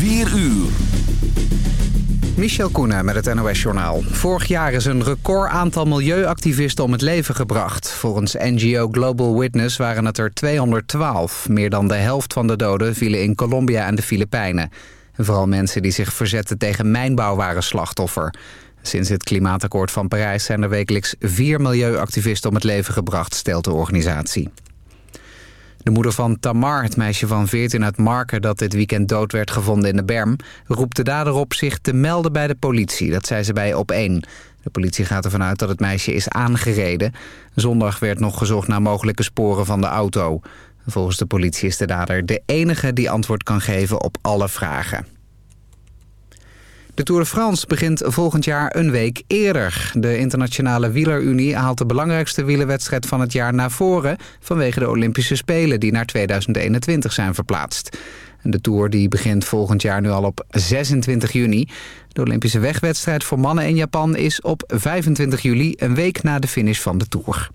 4 uur. Michel Koenen met het NOS-journaal. Vorig jaar is een record aantal milieuactivisten om het leven gebracht. Volgens NGO Global Witness waren het er 212. Meer dan de helft van de doden vielen in Colombia en de Filipijnen. En vooral mensen die zich verzetten tegen mijnbouw waren slachtoffer. Sinds het klimaatakkoord van Parijs zijn er wekelijks vier milieuactivisten om het leven gebracht, stelt de organisatie. De moeder van Tamar, het meisje van 14 uit Marken... dat dit weekend dood werd gevonden in de berm... roept de dader op zich te melden bij de politie. Dat zei ze bij Op1. De politie gaat ervan uit dat het meisje is aangereden. Zondag werd nog gezocht naar mogelijke sporen van de auto. Volgens de politie is de dader de enige die antwoord kan geven op alle vragen. De Tour de France begint volgend jaar een week eerder. De Internationale Wielerunie haalt de belangrijkste wielerwedstrijd van het jaar naar voren... vanwege de Olympische Spelen die naar 2021 zijn verplaatst. De Tour die begint volgend jaar nu al op 26 juni. De Olympische wegwedstrijd voor mannen in Japan is op 25 juli... een week na de finish van de Tour.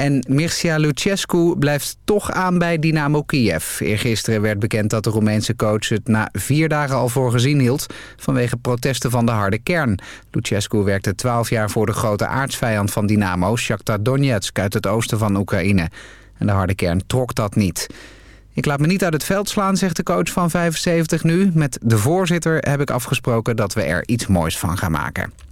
En Mircea Lucescu blijft toch aan bij Dynamo Kiev. Eergisteren werd bekend dat de Roemeense coach het na vier dagen al voor gezien hield... vanwege protesten van de harde kern. Lucescu werkte twaalf jaar voor de grote aardsvijand van Dynamo... Shakhtar Donetsk uit het oosten van Oekraïne. En de harde kern trok dat niet. Ik laat me niet uit het veld slaan, zegt de coach van 75 nu. Met de voorzitter heb ik afgesproken dat we er iets moois van gaan maken.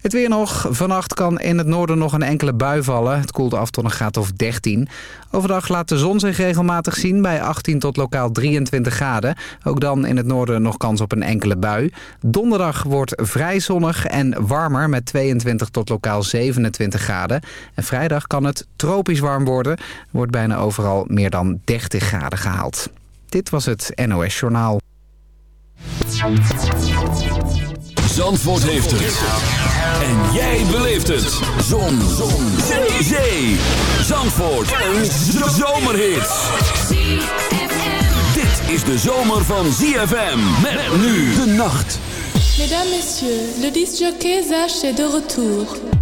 Het weer nog. Vannacht kan in het noorden nog een enkele bui vallen. Het koelt af tot een graad of 13. Overdag laat de zon zich regelmatig zien bij 18 tot lokaal 23 graden. Ook dan in het noorden nog kans op een enkele bui. Donderdag wordt vrij zonnig en warmer met 22 tot lokaal 27 graden. En vrijdag kan het tropisch warm worden. Wordt bijna overal meer dan 30 graden gehaald. Dit was het NOS Journaal. Zandvoort heeft het. En jij beleeft het. Zon. Zon. Zee. Zee. Zandvoort. Een zomerhit. Dit is de zomer van ZFM. Met nu de nacht. Mesdames, messieurs, le disjockey Zach est de retour.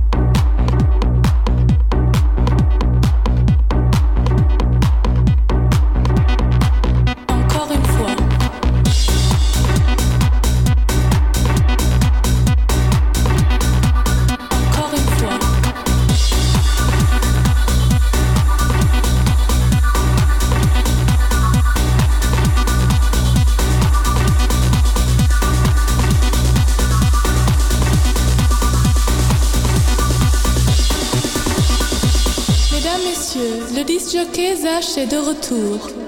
Messieurs, le disjockey Zach est de retour.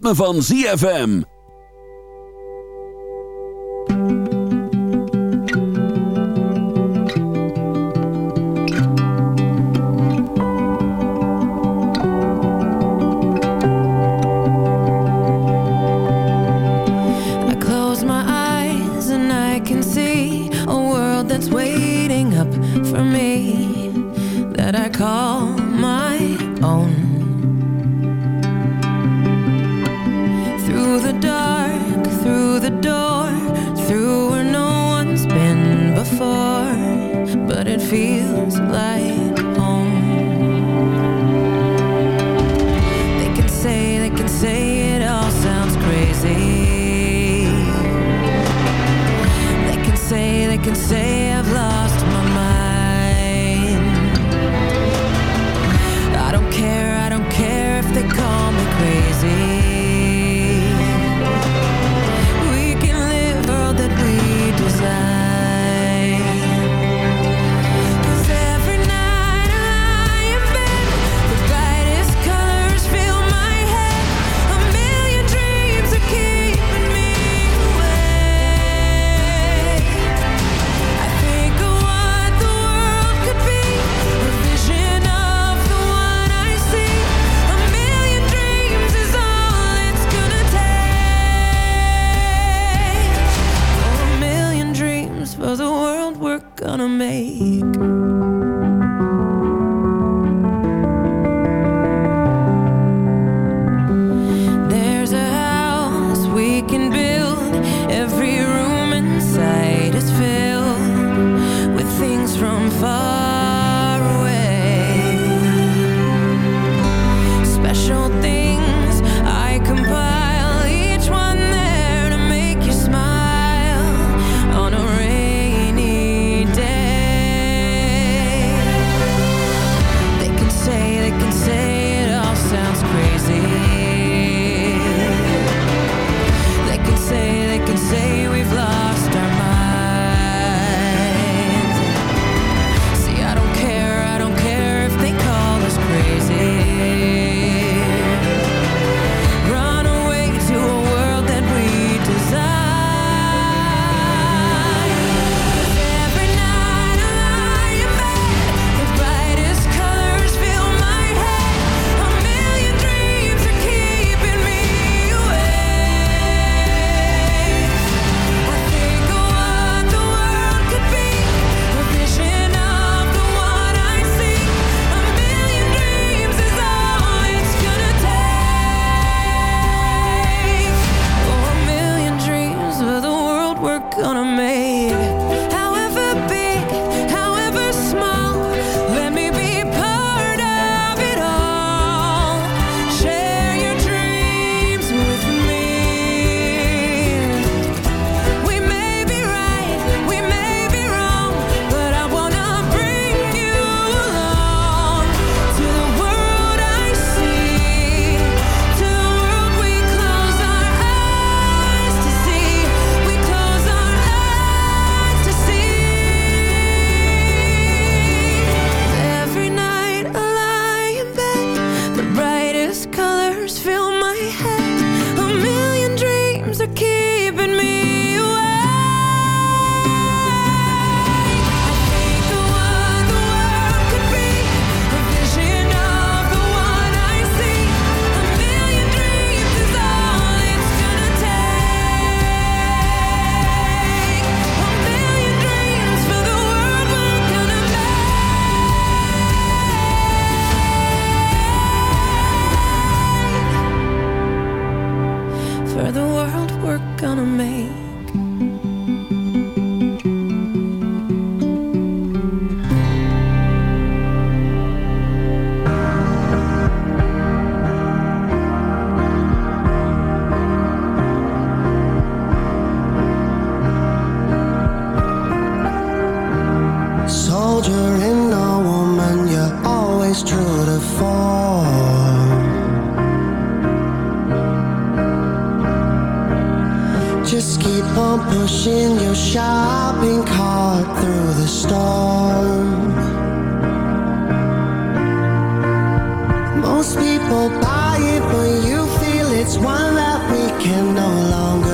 Ritme van ZFM. Gonna make. will buy it when you feel it's one that we can no longer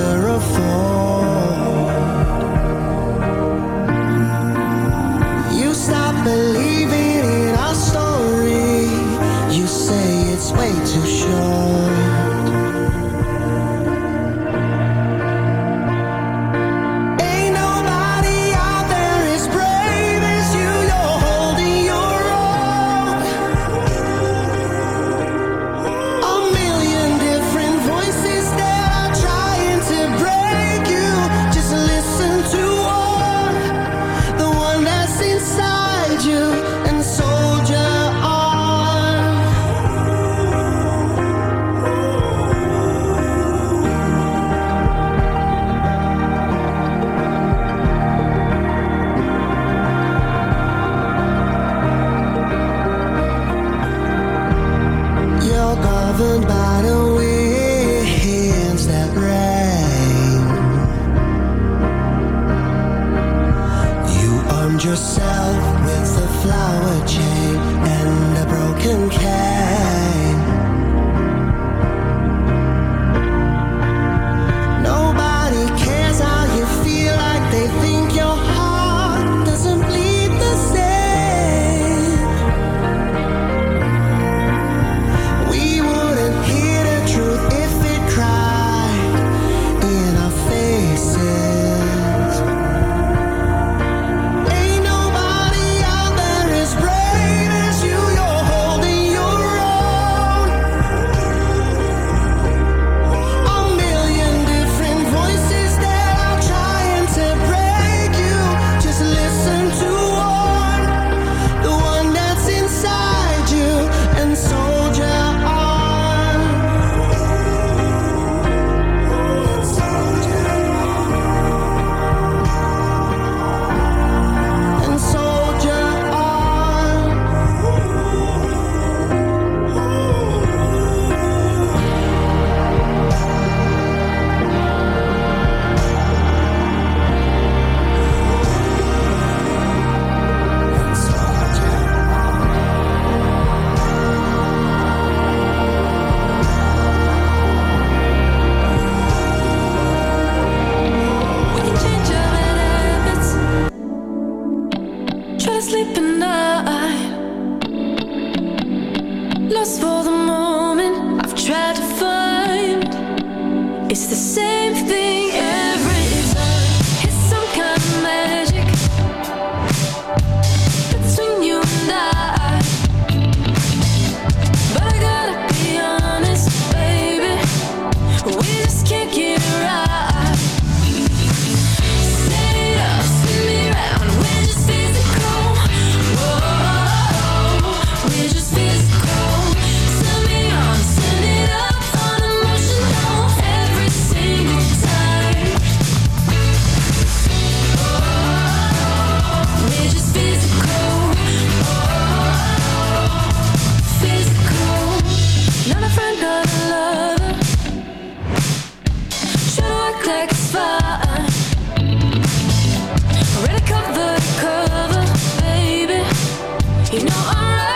alright.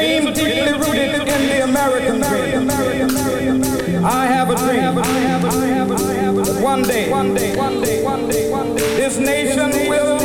dream deeply rooted in the American dream. I have a dream. One day, one day, one day, one day, one day, this nation will.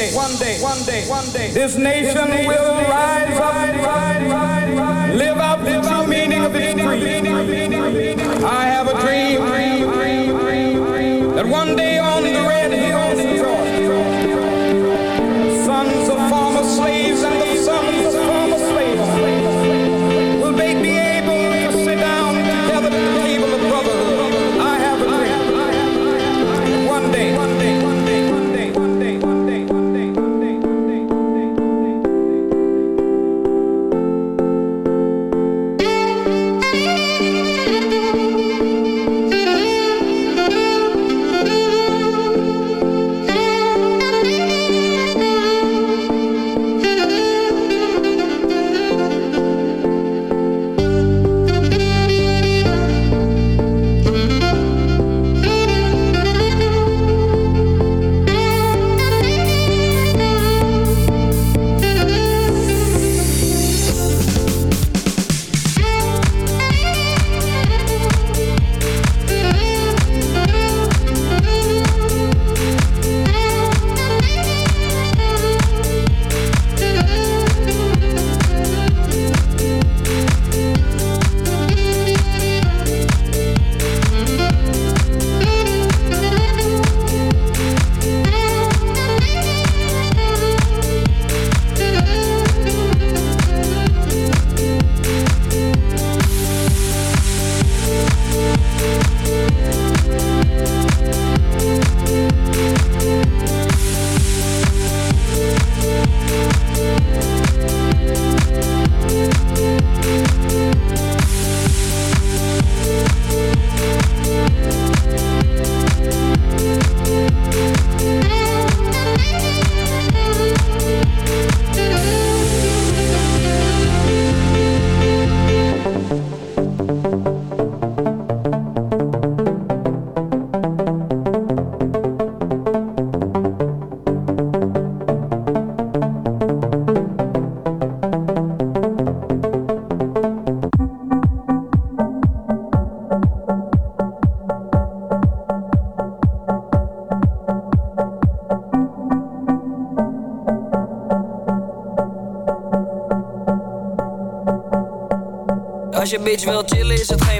day, one day, one day, one day, this nation, this will rise, rise, rise, rise. Als je bitch wil chillen is het geen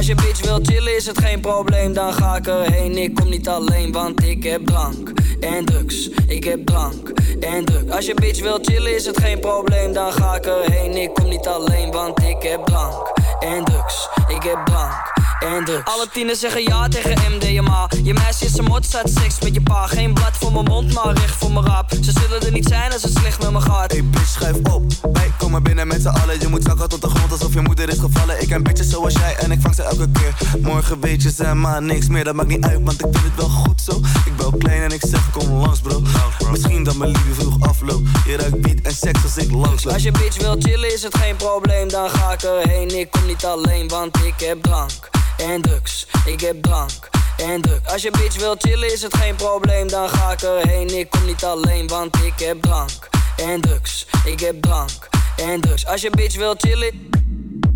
Als je bitch wil chillen, is het geen probleem, dan ga ik erheen. Ik kom niet alleen, want ik heb drank en drugs. Ik heb drank en drugs. Als je bitch wil chillen, is het geen probleem, dan ga ik erheen. Ik kom niet alleen, want ik heb drank en drugs. Ik heb drank en drugs. Alle tieners zeggen ja tegen MDMA. Je meisje is een mot, staat seks met je pa. Geen blad voor mijn mond, maar recht voor mijn rap. Ze zullen er niet zijn als het slecht met me gaat. Hey bitch, schuif op. Wij komen binnen met z'n allen. Je moet zakken tot de alsof je moeder is gevallen. Ik ken bitches zoals jij en ik vang ze elke keer. Morgen weet je ze maar niks meer, dat maakt niet uit, want ik vind het wel goed zo. Ik ben klein en ik zeg kom langs bro. Misschien dat mijn liefde vroeg afloopt. Je ruikt beat en seks als ik langs loop. Als je bitch wil chillen is het geen probleem, dan ga ik erheen. Ik kom niet alleen, want ik heb drank en drugs. Ik heb drank en drugs. Als je bitch wil chillen is het geen probleem, dan ga ik erheen. Ik kom niet alleen, want ik heb drank en drugs. Ik heb drank en drugs. Als je bitch wil chillen,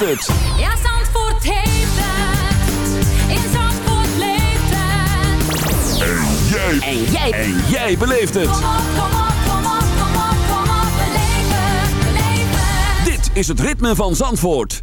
heeft het. Ja, Zandvoort heeft het. In Zandvoort leeft het. En jij. En jij. En jij beleeft het. Kom op, kom op, kom op, kom op, kom op. Beleef het, beleef het. Dit is het ritme van Zandvoort.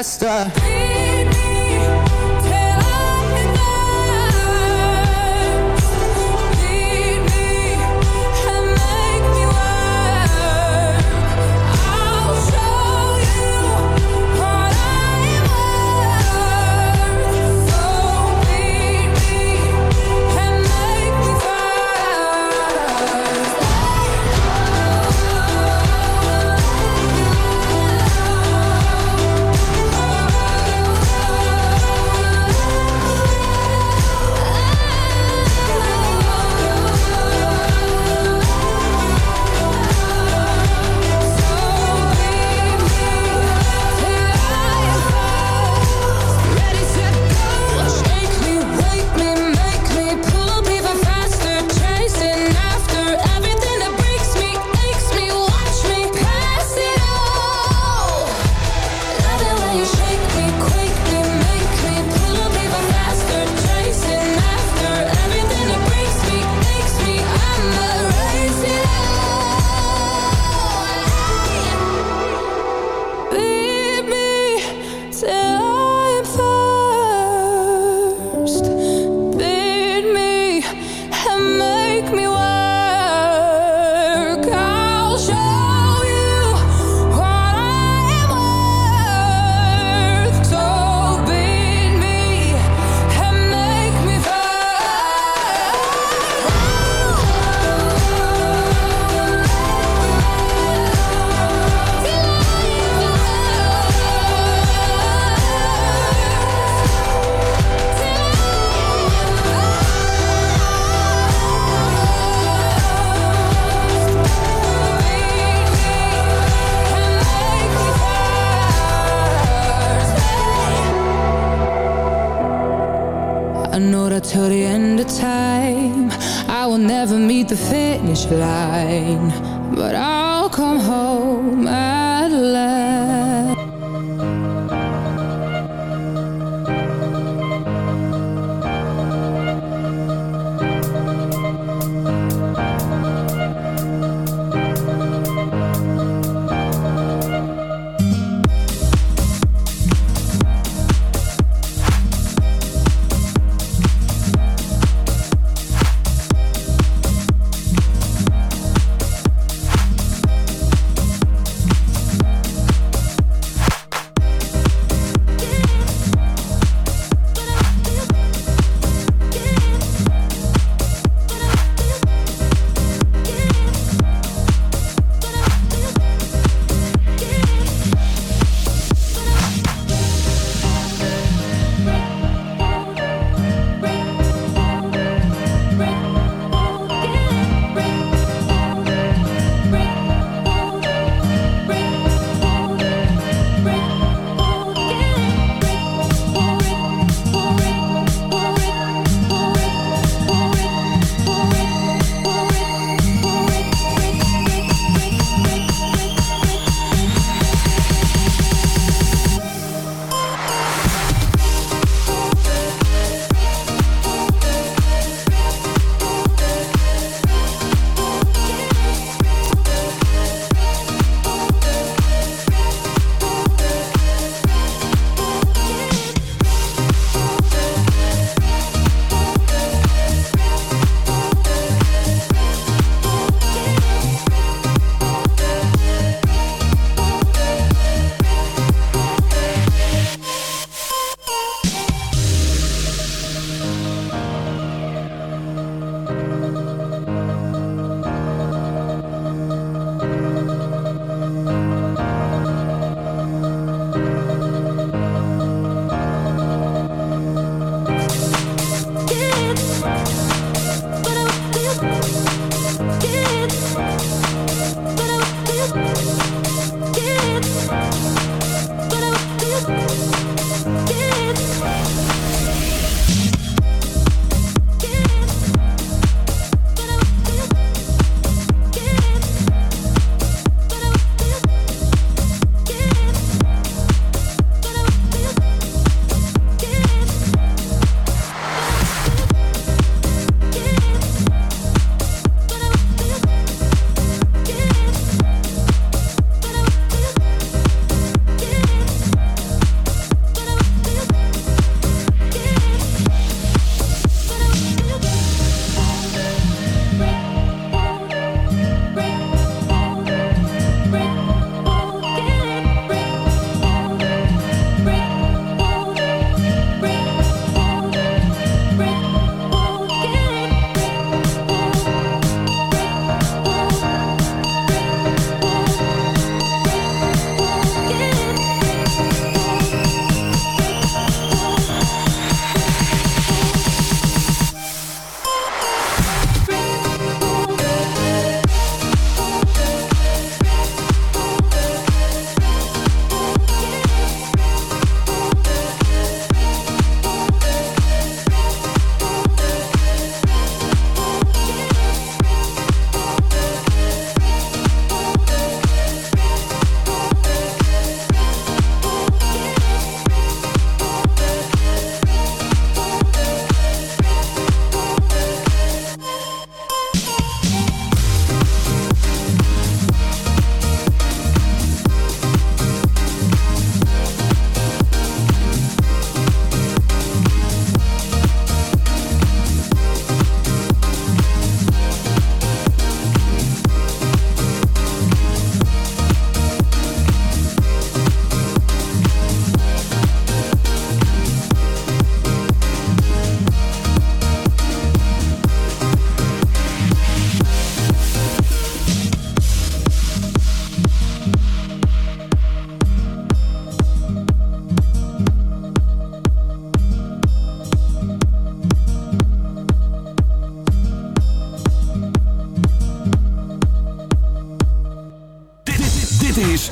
master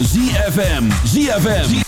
ZFM. ZFM.